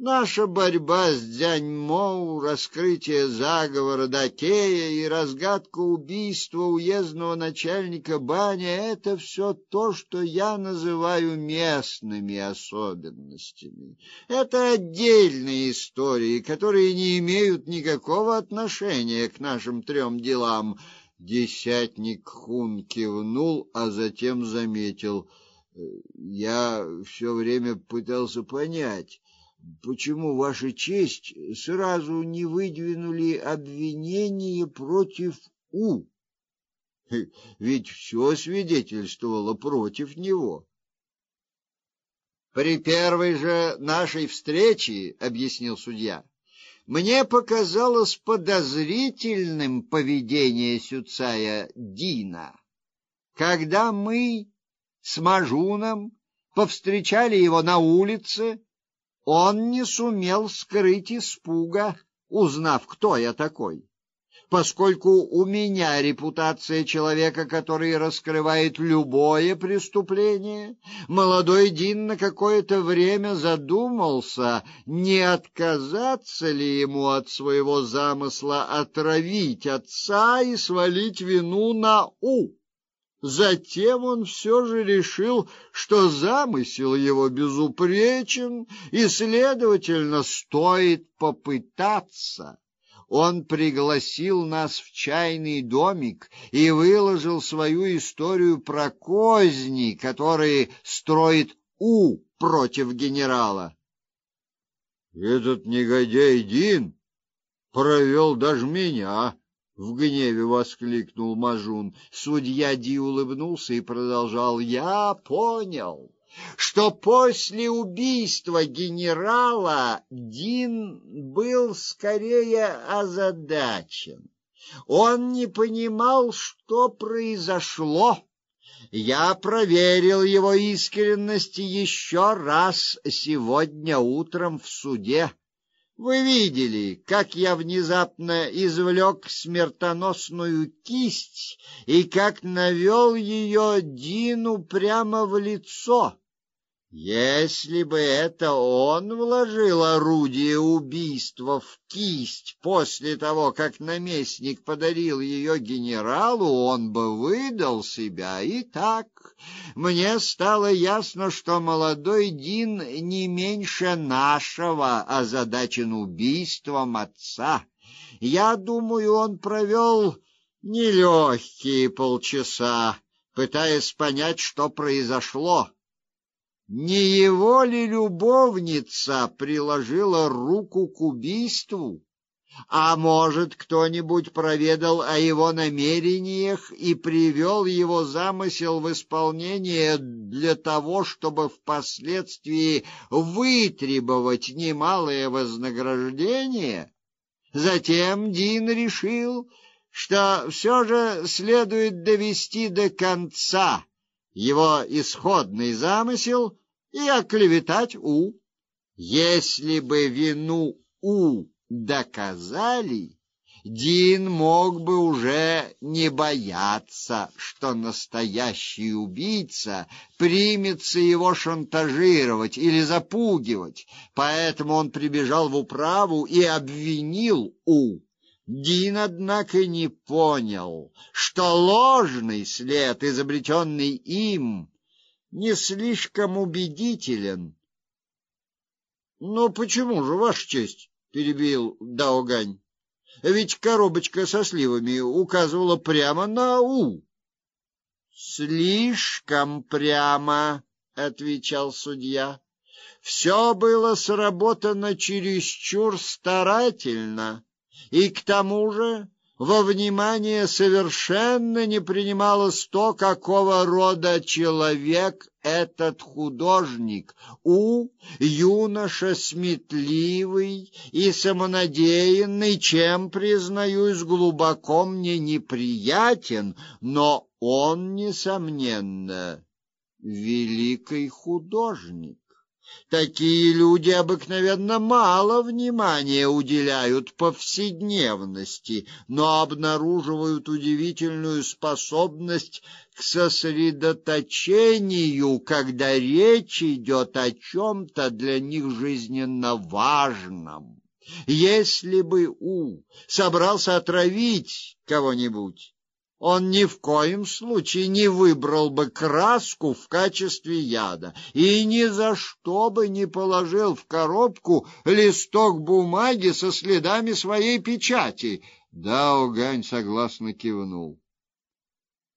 Наша борьба с Дзяньмоу, раскрытие заговора Дакея и разгадка убийства уездного начальника Баня — это все то, что я называю местными особенностями. Это отдельные истории, которые не имеют никакого отношения к нашим трем делам. Десятник Хун кивнул, а затем заметил. Я все время пытался понять почему ваша честь сразу не выдвинули обвинение против У? Ведь все свидетельствовало против него. При первой же нашей встрече, объяснил судья, мне показалось подозрительным поведение Сюцая Дина. Когда мы с Мажуном повстречали его на улице, он не сумел скрыть испуга, узнав, кто я такой. Поскольку у меня репутация человека, который раскрывает любое преступление, молодой Дин на какое-то время задумался, не отказаться ли ему от своего замысла отравить отца и свалить вину на У. Затем он все же решил, что замысел его безупречен и, следовательно, стоит попытаться. Он пригласил нас в чайный домик и выложил свою историю про козни, которые строит У против генерала. Этот негодяй Дин провел даже меня в гневе воскликнул Мажун. Судья Ди улыбнулся и продолжал: "Я понял, что после убийства генерала Дин был скорее озадачен. Он не понимал, что произошло. Я проверил его искренность еще раз сегодня утром в суде. Вы видели, как я внезапно извлек смертоносную кисть и как навел ее Дину прямо в лицо. Если бы это он вложил орудие убийства в кисть после того, как наместник подарил ее генералу, он бы выдал себя. И так мне стало ясно, что молодой Дин не меньше нашего озадачен убийством отца. Я думаю, он провел нелегкие полчаса, пытаясь понять, что произошло. Не его ли любовница приложила руку к убийству? А может, кто-нибудь проведал о его намерениях и привел его замысел в исполнение для того, чтобы впоследствии вытребовать немалое вознаграждение? Затем Дин решил, что все же следует довести до конца его исходный замысел и оклеветать У. Если бы вину У доказали, Дин мог бы уже не бояться, что настоящий убийца примется его шантажировать или запугивать, поэтому он прибежал в управу и обвинил У. Дин, однако, не понял, что ложный след, изобретенный им, не слишком убедителен. — Ну, почему же, Ваша честь? — перебил Даогань. — Ведь коробочка со сливами указывала прямо на «У». — Слишком прямо, — отвечал судья. — Все было сработано чересчур старательно и к тому же во внимание совершенно не принималось то, какого рода человек этот художник. У юноша сметливый и самонадеянный, чем, признаюсь, глубоко мне неприятен, но он, несомненно, великий художник. Такие люди обыкновенно мало внимания уделяют повседневности, но обнаруживают удивительную способность к сосредоточению, когда речь идет о чем то для них жизненно важном. Если бы У собрался отравить кого-нибудь, он ни в коем случае не выбрал бы краску в качестве яда и ни за что бы не положил в коробку листок бумаги со следами своей печати. Даугань согласно кивнул.